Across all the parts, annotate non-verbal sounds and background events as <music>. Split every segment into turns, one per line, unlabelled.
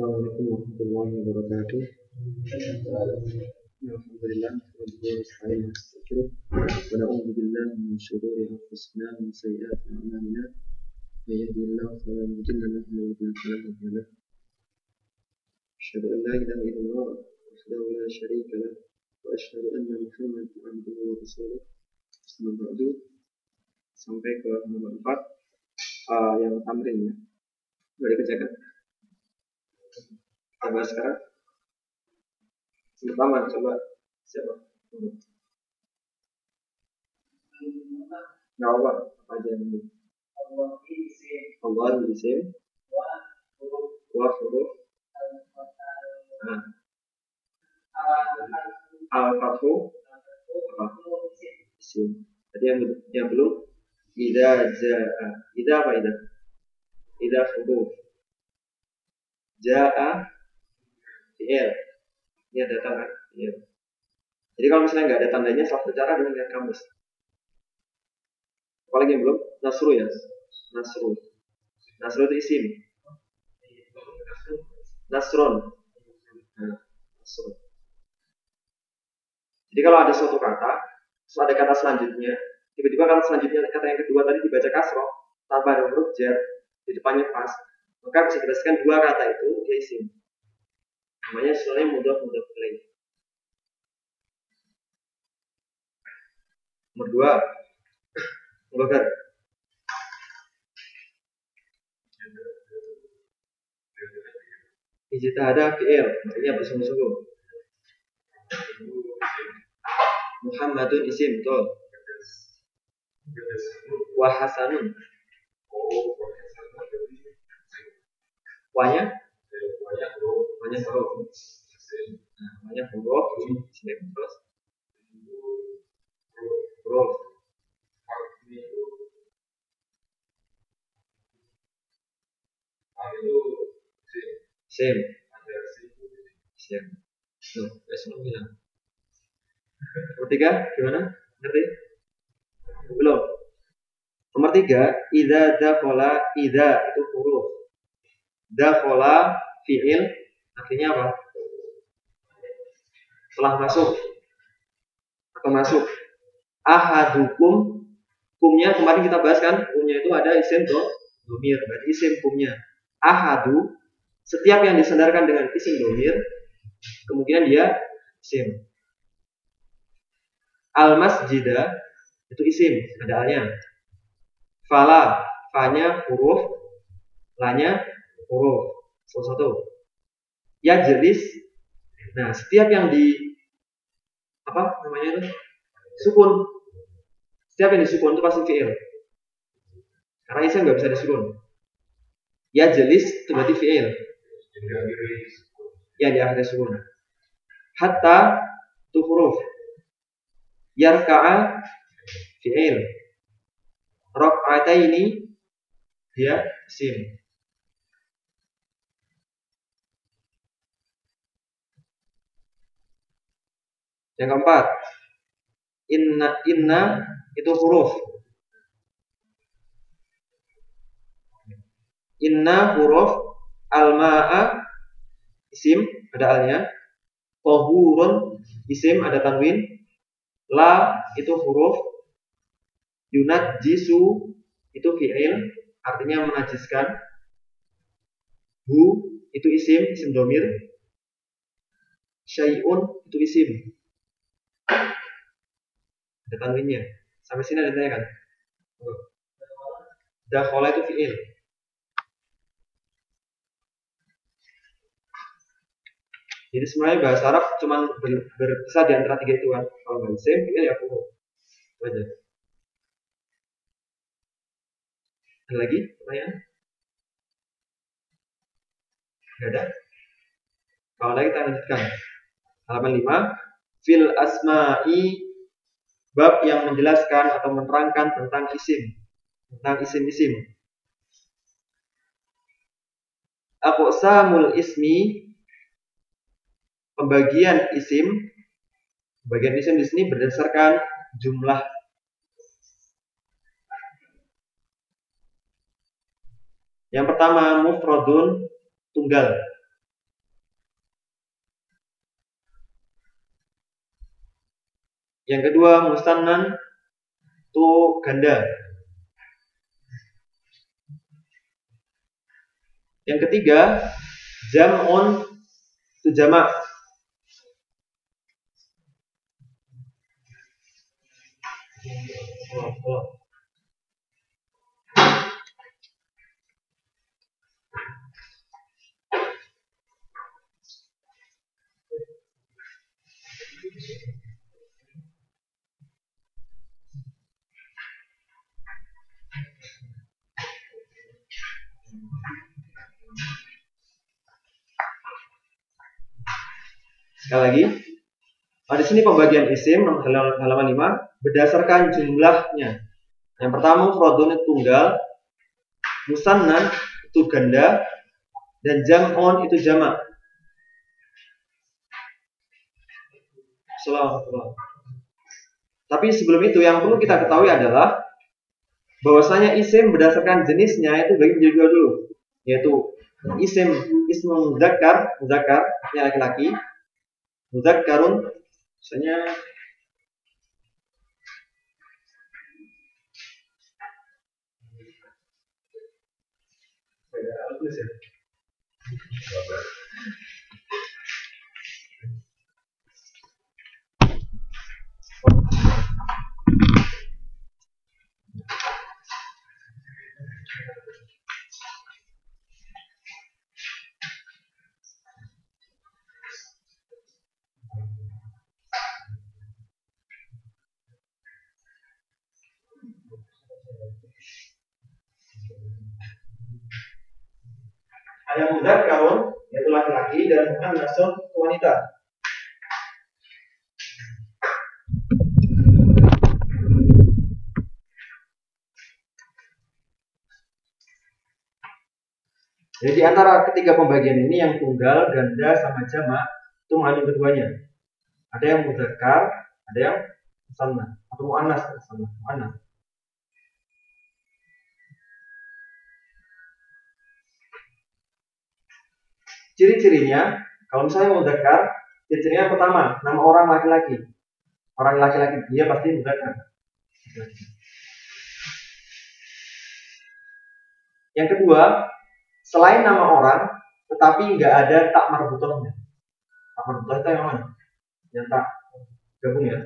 السلام عليكم ورحمة الله وبركاته. الحمد لله رب العالمين. ونستغفره ونعوذ بالله من شرور أنفسنا ومن سيئات أعمالنا. من يهدي الله فلا مضل له ومن يضلل فلا هادي له. أشهد أن لا إله إلا الله وحده لا شريك له. وأشهد أن محمدا عبده ورسوله. أما بعد. Sampai ke nomor 4 uh, yang tamrin ya. Boleh dikerjakan. Bahas sekarang. Pertama coba. Siapa? Nggak apa, apa aja yang ini. Allah isim wa huruf. Nah. al fathu apa isim tadi yang yang belum? Ida jaa. Ida apa ida? Ida huruf. Jaa fi'il ini ada tanda. Fi'il jadi kalau misalnya nggak ada tandanya salah bicara dengan lihat kamus. Apalagi yang belum? Nasru ya. Nasru. Nasru itu isim. Nasron nah, nasron jadi kalau ada suatu kata terus ada kata selanjutnya tiba-tiba kata selanjutnya kata yang kedua tadi dibaca kasroh tanpa ada huruf jar di depannya pas maka bisa dipastikan dua kata itu dia isim namanya sebenarnya mudah mudah play nomor dua Bakar Ijtihada fi'il artinya bersungguh-sungguh. Muhammadun isim betul. Wahasanun. Wanya? Wanya huruf. Nah, wanya huruf. Isim terus. Huruf. Sim. Sim. Tuh, besok bilang. Nomor gimana? Ngerti? Belum. Nomor tiga, ida dakhola, ida itu huruf. Dakhola fi'il artinya apa? Setelah masuk atau masuk. Ahadukum kumnya kemarin kita bahas kan, kumnya itu ada isim tuh, domir, berarti isim kumnya. Ahadu setiap yang disandarkan dengan isim domir kemungkinan dia isim. Al masjidah itu isim, ada alnya. Fala, fanya huruf, lanya huruf. Salah satu. Ya jelis. Nah, setiap yang di apa namanya itu? Sukun. Setiap yang disukun itu pasti fi'il. Karena isim nggak bisa disukun. Ya jelis itu berarti fi'il. Ya di akhir sukun. Hatta itu huruf. Yarka'a fi'il. Rok'ata ini dia isim. Yang keempat, inna inna itu huruf. Inna huruf al-ma'a isim ada alnya. Tohurun isim ada tanwin. La itu huruf. Yunat jisu itu fi'il artinya menajiskan. Hu itu isim, isim domir. Syai'un itu isim. Ada tanwinnya. Sampai sini ada tanya kan? Dakhola itu fi'il. Jadi sebenarnya bahasa Arab cuma ber, berpisah di antara tiga itu kan. Kalau isim, fi'il ya huruf. Itu. Ada lagi pertanyaan? Gak ada? Kalau lagi kita lanjutkan. Halaman 5. Fil asma'i bab yang menjelaskan atau menerangkan tentang isim. Tentang isim-isim. Aqsamul ismi pembagian isim pembagian isim di sini berdasarkan jumlah Yang pertama mufradun tunggal. Yang kedua mustannan itu ganda. Yang ketiga jam'un itu jamak. Sekali lagi, di sini pembagian isim halaman 5 berdasarkan jumlahnya. Yang pertama mufradun itu tunggal, musannan itu ganda, dan jam'on itu jamak. Selamat Tapi sebelum itu yang perlu kita ketahui adalah bahwasanya isim berdasarkan jenisnya itu bagi menjadi dua dulu, yaitu isim ismu muzakkar, muzakkar yang laki-laki, muzakkarun misalnya ya. Ada muda kaum yaitu laki-laki dan bukan nasun wanita. Jadi di antara ketiga pembagian ini yang tunggal, ganda, sama jamak itu mengandung keduanya. Ada yang mudzakkar, ada yang musanna atau muannas, muannas. Ciri-cirinya, kalau misalnya mau mudzakkar, ciri-cirinya pertama, nama orang laki-laki. Orang laki-laki, dia pasti mudzakkar. Yang kedua, selain nama orang, tetapi nggak ada tak marbutohnya. Tak marbutoh itu yang mana? Yang tak gabung ya,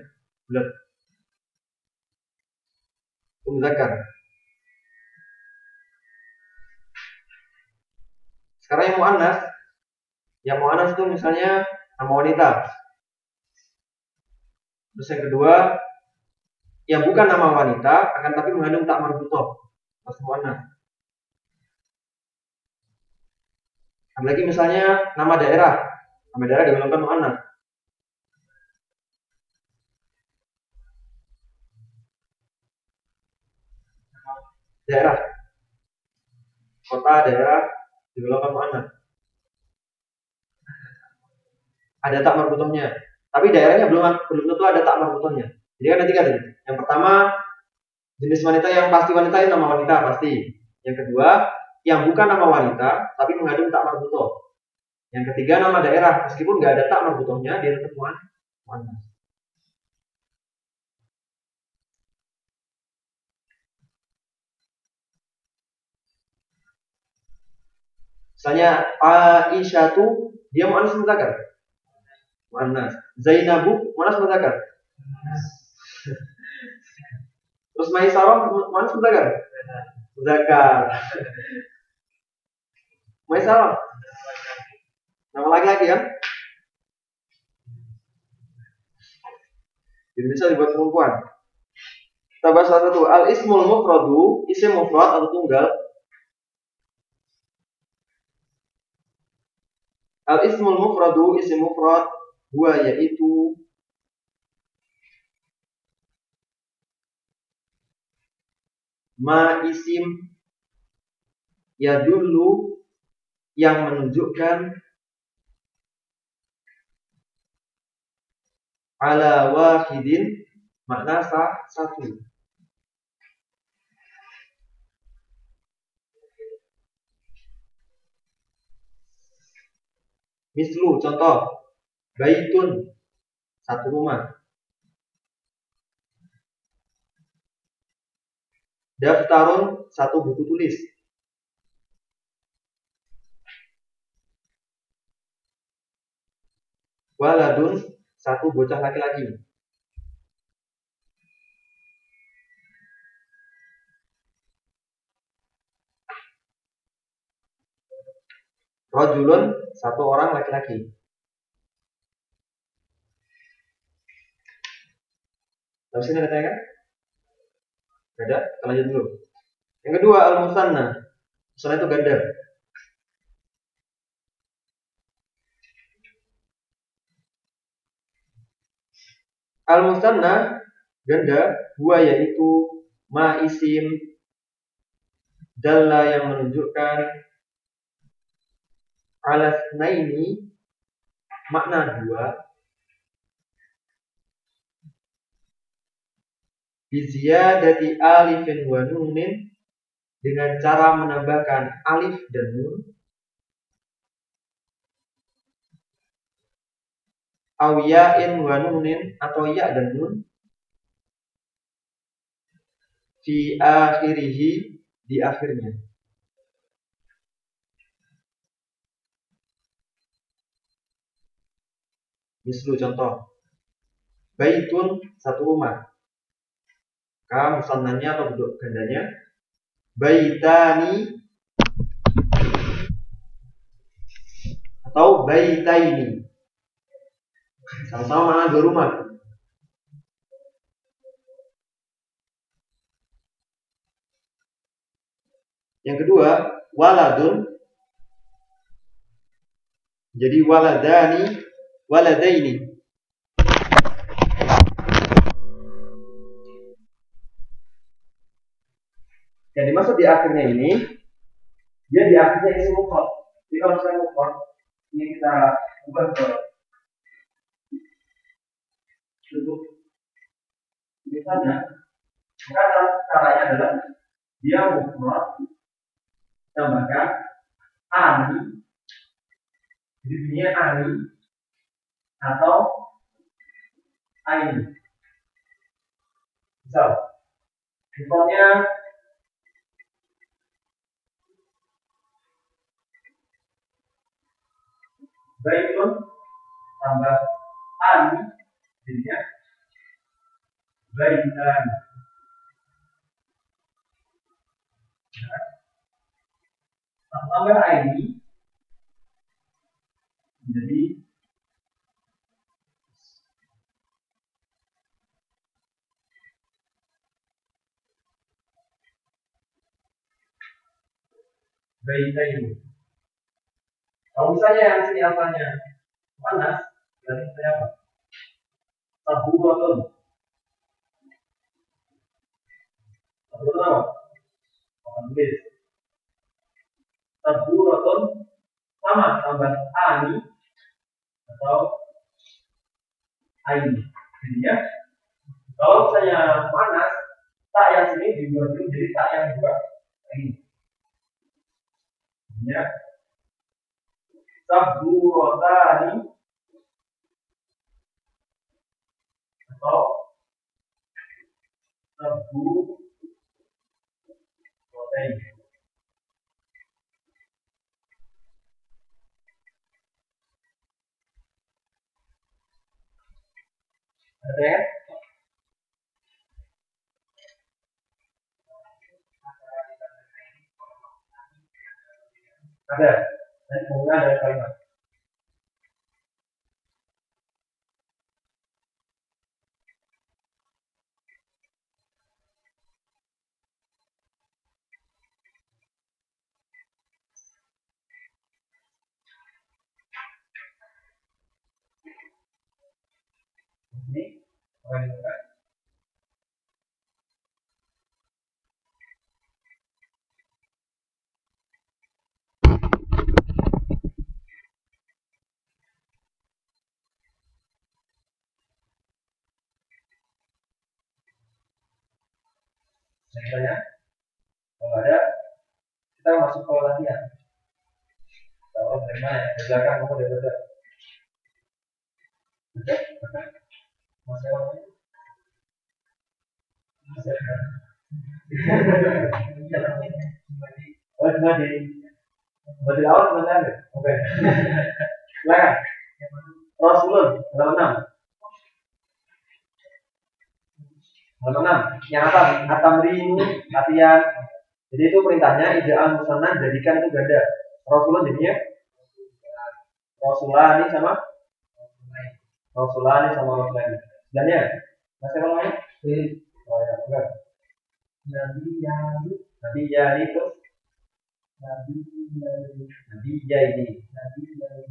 bulat. Mudzakkar. Sekarang yang muannas yang mu'anas itu misalnya nama wanita. Terus yang kedua, yang bukan nama wanita akan tapi mengandung tak marbutoh. Mas mu'anas. lagi misalnya nama daerah. Nama daerah digolongkan mu'anas. Daerah. Kota, daerah digolongkan mu'anas ada tak marbutohnya. Tapi daerahnya belum belum tentu ada tak marbutohnya. Jadi ada tiga tadi. Yang pertama jenis wanita yang pasti wanita itu nama wanita pasti. Yang kedua yang bukan nama wanita tapi mengandung tak marbutoh. Yang ketiga nama daerah meskipun nggak ada tak marbutohnya dia tetap wanita. Misalnya Aisyah tuh dia mau anas mudzakkar. Muannas. Zainabu muannas mudzakkar. Terus Maisarah muannas mudzakkar. Mudzakkar. Maisarah. Nama laki-laki kan? Di Indonesia dibuat perempuan. Kita bahas satu al ismul mufradu, isim mufrad atau tunggal. Al ismul mufradu, isim mufrad Dua yaitu ma isim ya dulu yang menunjukkan ala wahidin makna sah satu. Mislu contoh Baitun satu rumah. Daftarun satu buku tulis. Waladun satu bocah laki-laki. Rojulun satu orang laki-laki. Sini ada tanya kan? Ada? Kita lanjut dulu. Yang kedua al-musanna. Musanna itu ganda. Al-musanna ganda dua yaitu ma isim dalla yang menunjukkan alas naini makna dua biziyadati alifin wa nunin dengan cara menambahkan alif dan nun. Awiyain wa nunin atau ya dan nun. Fi akhirihi di akhirnya. Mislu contoh. Baitun satu rumah Ka musannanya atau bentuk gandanya. Baitani atau baitaini. Sama-sama mana dua rumah. Yang kedua, waladun. Jadi waladani, waladaini. Dimaksud di akhirnya ini, dia di akhirnya isi mufrad. Jadi kalau saya mufrad, ini kita ubah ke bentuk misalnya, maka caranya adalah dia mufrad tambahkan ani, jadi bunyinya ani atau aini. Misal, mufradnya baitun tambah ani jadinya. Baitan nah, tambah ini jadi baitain kalau misalnya yang sini asalnya panas, berarti saya apa? Taburatun. Taburatun apa? Makan tulis. Taburatun sama tambah ani atau aini. Jadinya kalau misalnya panas, tak yang sini dibuat jadi tak yang dua ini. Ya, saburotani atau sabu protein. Ada ya? Ada dan penggunaan dari kalimat. Ini apa Misalnya, kalau ada, kita masuk ke latihan. Tahu dari mana ya? Dari belakang maupun dari belakang. Masih orang Masih Oh, cuma di Baju lawan mana Oke. Silakan. Rasulun halaman 6. Halaman 6. Yang atas atamrinu latihan. Jadi itu perintahnya ija'al musanna jadikan itu ganda. Rasulun jadinya Rasulani sama Rasulani sama Rasulani. Sebelahnya masih apa namanya? Oh ya, enggak. Nabi Yani. Nabi Yani terus Nabi Yani. Nabi Yani. Nabi Yani.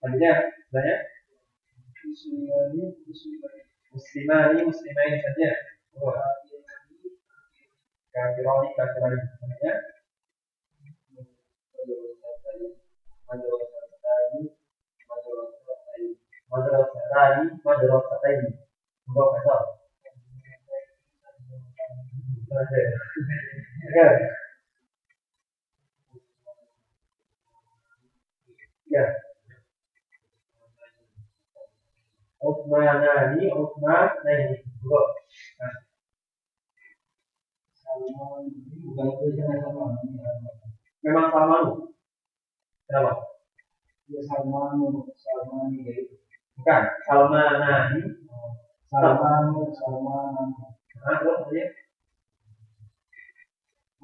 Selanjutnya, sebelahnya Muslimani, Muslimani. Muslimani, Muslimani saja. Oh. Kafirani, kafirani. Selanjutnya madrasatani madrasatani enggak kasar ya Utsmanani Utsmanani enggak memang sama kenapa ya sama sama ini Bukan, Salmanani. Salmanu, Salmanani. Nah, terus aja.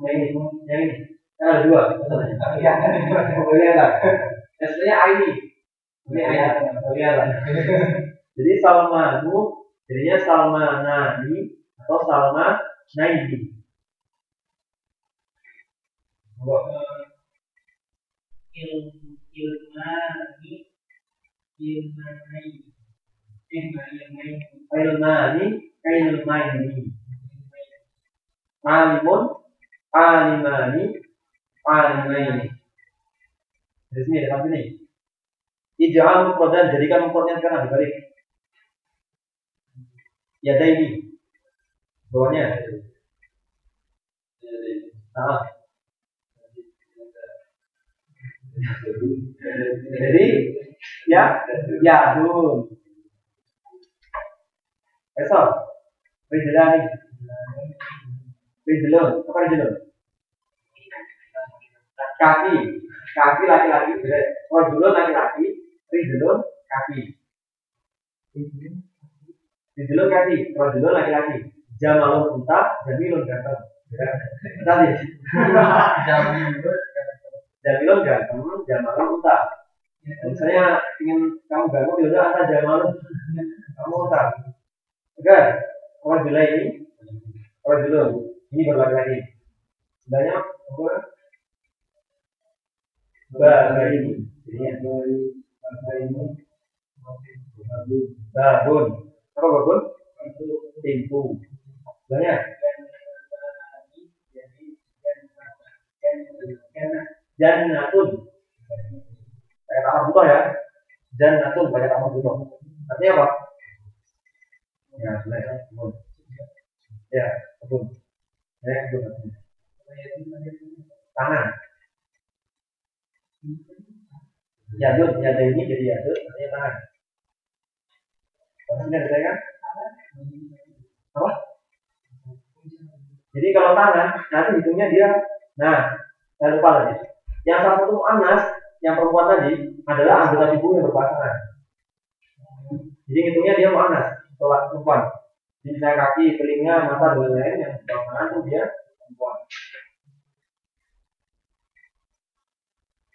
Yang ini, yang ini. Ada dua. Iya, boleh lah. Yang sebenarnya ini. Ini ayat, boleh lah. Jadi Salmanu, jadinya Salmanani atau Salma Naidi. Ilmani ilmani ilmani alimun alimani alimaini di sini sini jadikan sekarang dibalik. Ya ini bawahnya. Nah. Jadi Ya, ya, dun. Esok, Rijlani. Rijlun, apa Rijlun? Kaki, kaki laki-laki. Rojulun laki-laki, Rijlun kaki. Rijlun kaki, Rojulun laki-laki. Jamalun unta, Jamilun ganteng. Tadi. <laughs> Jamilun ganteng, Jamalun unta. Misalnya ingin kamu ganggu, ya udah anda malu. Kamu tak. Oke, orang dulu ini, orang dulu ini berbagi lagi. Sebenarnya apa? Bah ini, ini dari ini. Babun, apa babun? Timpu. Sebenarnya Jannatun Kayak taman butuh ya. Jannatun banyak taman butuh. Artinya apa? Ya, sebenarnya kebun. Ya, kebun. Ya, kebun. Tangan. Yadud, yadud ini jadi yadud, artinya tangan. Maksudnya ada kan? Apa? Jadi kalau tangan, nanti hitungnya dia, nah, saya lupa lagi. Yang salah satu anas, yang perempuan tadi adalah anggota tubuh yang berpasangan. Jadi hitungnya dia mu'anas, sholat perempuan. Jadi saya kaki, telinga, mata, dan lain-lain yang berpasangan itu dia perempuan.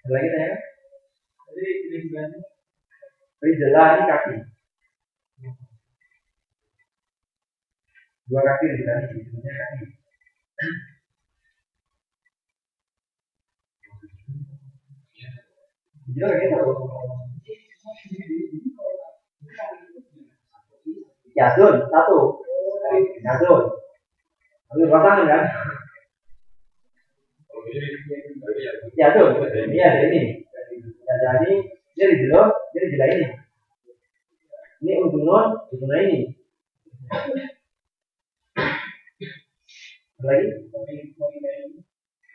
Ada lagi tanya? Jadi ini jelas ini kaki. Dua kaki di tadi, hitungnya kaki. Yasun satu. Yasun. Lalu pasangan kan? Yasun. Iya ini. Ya jadi jadi jelo, jadi jela ini. Ini udunun, udunun ini. Lagi?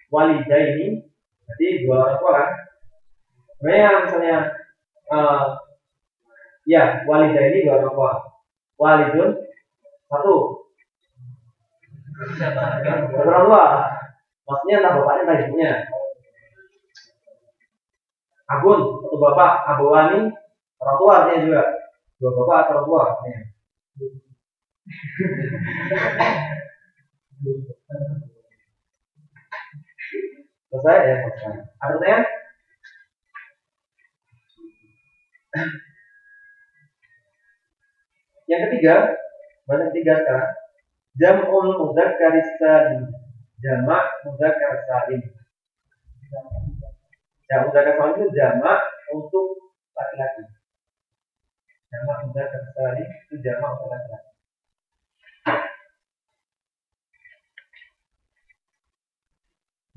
Walidah ini. Jadi dua orang? Sebenarnya misalnya uh, ya walidah ini dua orang tua. Walidun satu. orang tua. Maksudnya entah bapaknya entah ibunya. Abun, satu bapak, abawani, orang tua artinya juga. Dua bapak atau orang tua. Selesai ya, selesai. Ada pertanyaan? Yang ketiga, mana ketiga sekarang? Jam'ul mudzakkar salim. Jamak mudzakkar salim. Jamak mudzakkar salim itu jamak untuk laki-laki. Jamak mudzakkar salim itu jamak untuk laki-laki.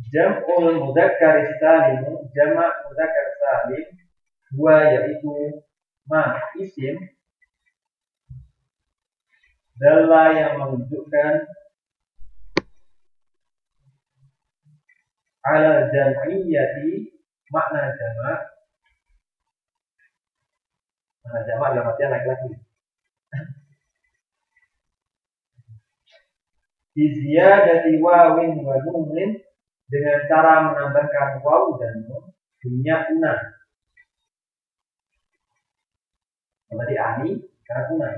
Jam'ul mudzakkar salim, jamak mudzakkar salim, dua yaitu ma isim dalla yang menunjukkan ala jam'iyati makna jamak makna jamak dalam artian laki-laki dari wawin wa dengan cara menambahkan waw dan nun punya una. Tadi ani karena una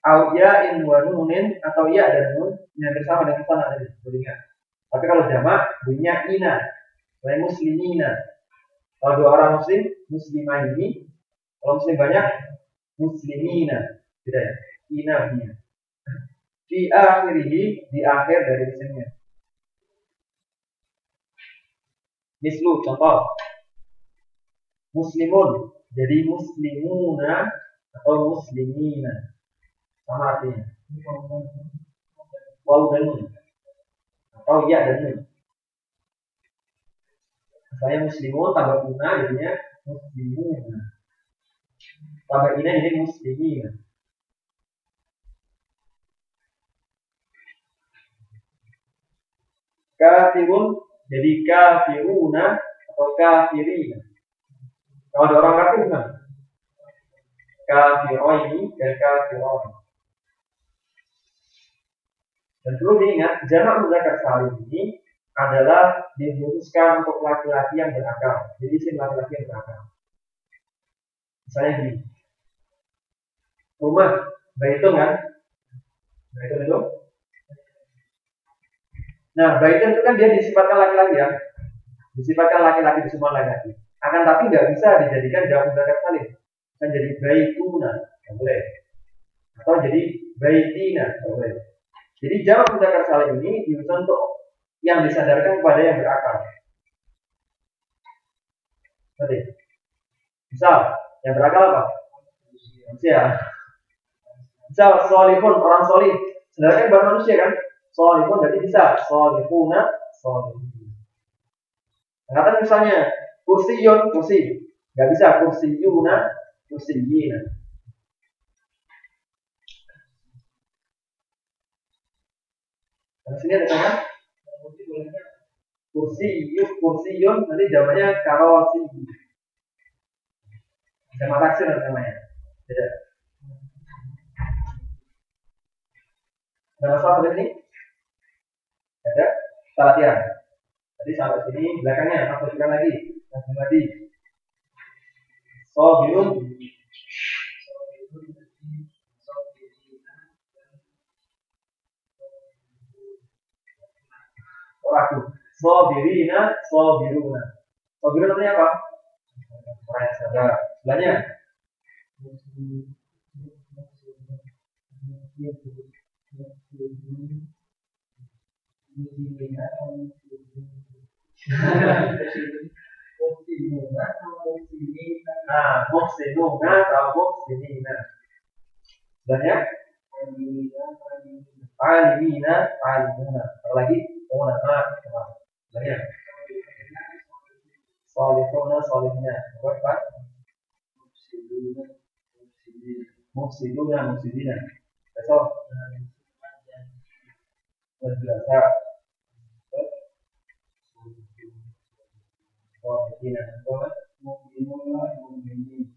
au ya in wa nunin atau ya dan nun yang bersama dengan sana tadi beringat. Tapi kalau jamak bunyinya ina, lain muslimina. Kalau dua orang muslim, muslimah ini. Kalau muslim banyak, muslimina. Tidak ya? Ina bunyinya. Di akhirihi, di akhir dari isimnya. Mislu, contoh. Muslimun, jadi muslimuna atau muslimina. Sama artinya. Waw dan nun atau ya dan nun saya muslimun tambah guna jadinya muslimun tambah ini jadi muslimin kafirun jadi kafiruna atau kafirina kalau ada orang kafir kan kafiroini dan kafiroini dan perlu diingat, jamak mudzakkar salim ini adalah dihususkan untuk laki-laki yang berakal. Jadi isim laki-laki yang berakal. Misalnya gini. Rumah baitun kan? Baitun itu. Nah, baitun itu kan dia disifatkan laki-laki ya. Disifatkan laki-laki di semua laki-laki. Akan tapi nggak bisa dijadikan jamak mudzakkar salim. Kan jadi baituna, nggak boleh. Atau jadi baitina, nggak boleh. Jadi jawab mudzakkar salim ini diusahakan untuk yang disadarkan kepada yang berakal. Tadi. Misal, yang berakal apa? Manusia. Misal, solihun, orang solih. Sebenarnya bukan manusia kan? Solihun berarti bisa. Solihuna, solihun. Kata misalnya, kursiyun, kursi. Gak bisa, kursiyuna, kursiyina. Di sini ada kan? Kursi yuk kursi yun nanti jawabannya karosi. Sama taksir namanya. Beda. Ada masalah di sini? Ada? Kita latihan. Tadi sampai sini belakangnya aku tunjukkan lagi. Yang tadi. So, bingung. ragu. Sobirina, sobiruna. Sobiruna artinya apa? Orang yang sabar. Sebelahnya. <laughs> Nah, muksinuna atau muksinina. Sebelahnya. Alimina, alimuna. Kalau lagi ulama banyak solihuna solihnya apa mufsiduna mufsidina besok madrasa apa mukminuna mukminin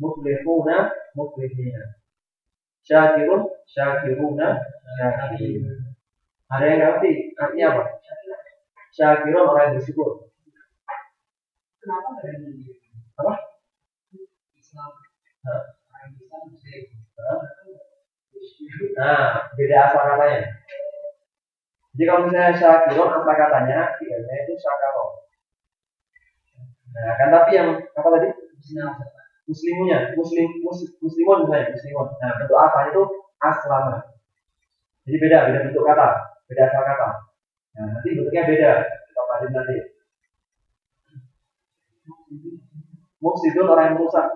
muflihuna mukhlifina. Syakirun, syakiruna, syakirun. Ada yang ngerti artinya apa? Syakirun orang yang bersyukur.
Kenapa ada
Apa?
Islam?
Nah, beda asal katanya. Jadi kalau misalnya syakirun asal katanya, fi'ilnya itu syakaro. Nah, kan tapi yang apa tadi?
Islam.
Muslimunya, muslim, mus, muslimun misalnya, muslimun. Nah, bentuk asalnya itu aslama. Jadi beda, beda bentuk kata, beda asal kata. Nah, nanti bentuknya beda. Kita pelajari nanti. Mufsidun orang yang merusak.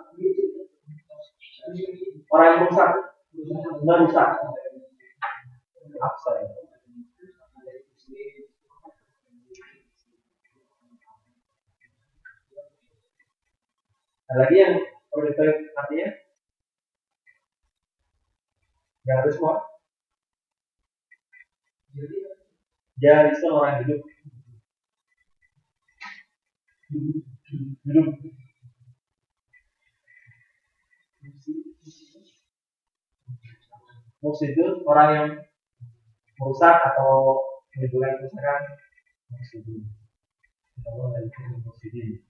Orang yang merusak, merusak. Absar. Ada lagi yang perlu ditarik artinya? Gak harus semua. Jalisun orang yang hidup. Hidup. Mufsidun orang yang merusak atau menimbulkan kerusakan. Mufsidun. Allah dari mufsidin.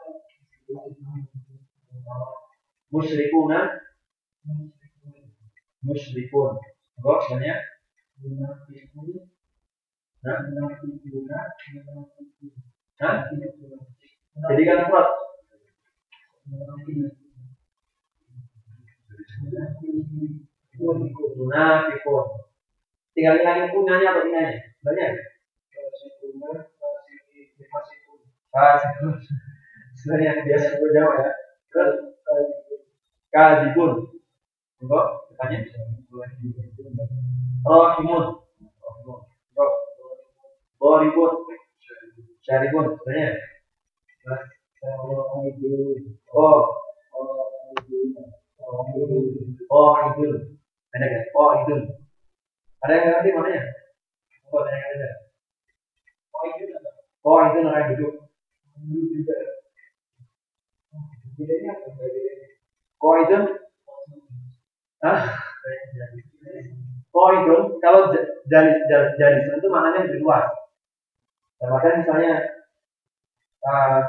Musyrikuna. Musyrikun. Enggak, sebenarnya. Nah, Hah? Jadi kan mufrad. Munafikun. Tinggal hilangin punanya atau tinanya. Banyak. Fasikun. Sebenarnya yang biasa gue Jawa ya. Terus kadibun. Enggak, depannya. Rohimun. Boribun. Syaribun. Sebenarnya. Oh. Oh, itu. Ada kan? Oh, itu. Ada yang ngerti mananya? Oh, ada yang ada.
Oh itu?
Oh, itu orang duduk.
juga. Bedanya apa? Bedanya.
Oh, itu. Kalau jari jari itu maknanya lebih luas. Makanya misalnya uh,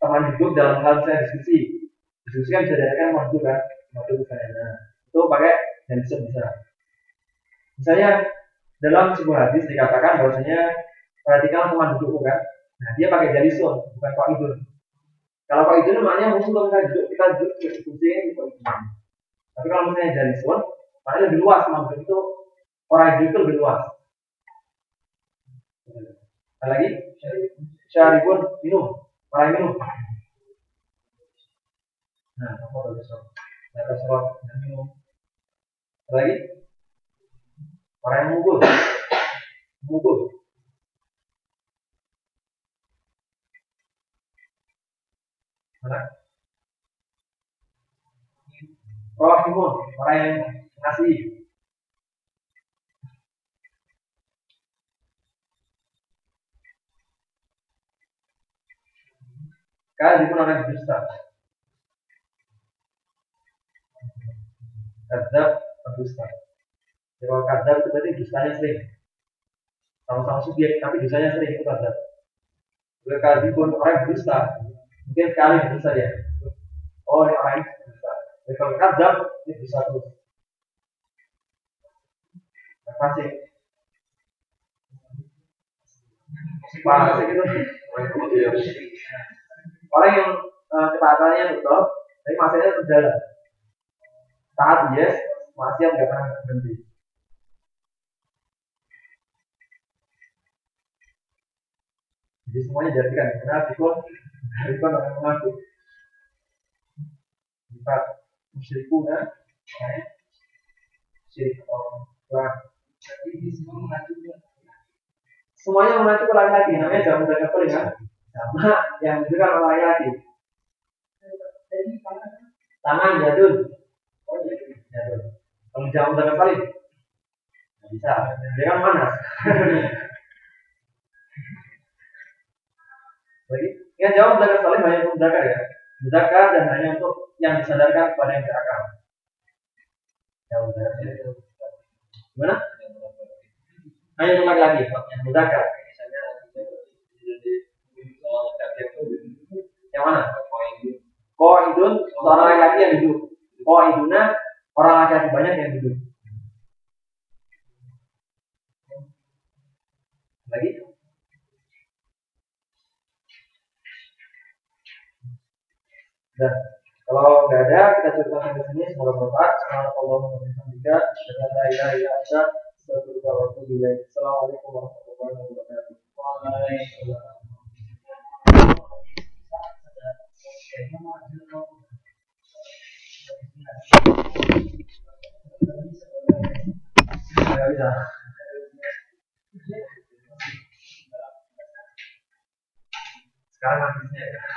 teman duduk dalam hal saya diskusi. Diskusi kan bisa diadakan madu kan, madu misalnya. Nah, itu pakai dan bisa. Misalnya dalam sebuah hadis dikatakan bahwasanya perhatikan teman dudukmu kan. Nah, dia pakai jari sun, bukan kok itu. Kalau kok itu namanya musuh kita duduk, kita duduk kok itu. Tapi kalau misalnya jari sun, maknanya lebih luas duduk itu orang duduk itu lebih luas. Ada lagi? Syaribun minum, orang minum. Nah, apa tuh besok? Serot yang minum. Ada lagi? Orang yang mukul. Mukul. Rahimun, orang yang ngasih. Kali pun orang berdusta. Kadzab, berdusta. Ya, kalau kadzab itu berarti dustanya sering. Sama-sama subjek, tapi dustanya sering itu kadzab. Kalau kali pun orang berdusta, mungkin sekali berdusta dia. Oh, ini orang yang berdusta. Jadi kalau kadzab, ini berdusta terus. Nah, Fasik. Fasik itu orang yang uh, ketaatannya betul, tapi masalahnya berjalan. Taat yes, maksiat nggak pernah berhenti. Jadi semuanya jadikan karena pikun Harifan orang munafik. Empat musyrikuna syirik orang
di semua mengacu
Semuanya mengacu ke laki-laki, namanya jamu dan kafir kan? Sama yang itu kan orang laki-laki. Tangan jadul,
oh ya
jadul. Kalau jamu dan kafir, nggak bisa. Dia kan panas. <laughs> ya jawab dan kafir hanya untuk mudakar ya. Mudakar dan hanya untuk yang disadarkan kepada yang berakal. Jawab dan kafir. Gimana? Hanya untuk laki-laki, yang mudakar.
misalnya itu
Yang mana?
poin
Koidun seorang laki-laki yang duduk. Koiduna orang laki-laki banyak yang duduk. Lagi? Nah, kalau nggak ada, kita cukup sampai sini. Semoga bermanfaat. Assalamualaikum warahmatullahi wabarakatuh. Assalamualaikum warahmatullahi wabarakatuh. Bisa. Sekarang habisnya ya.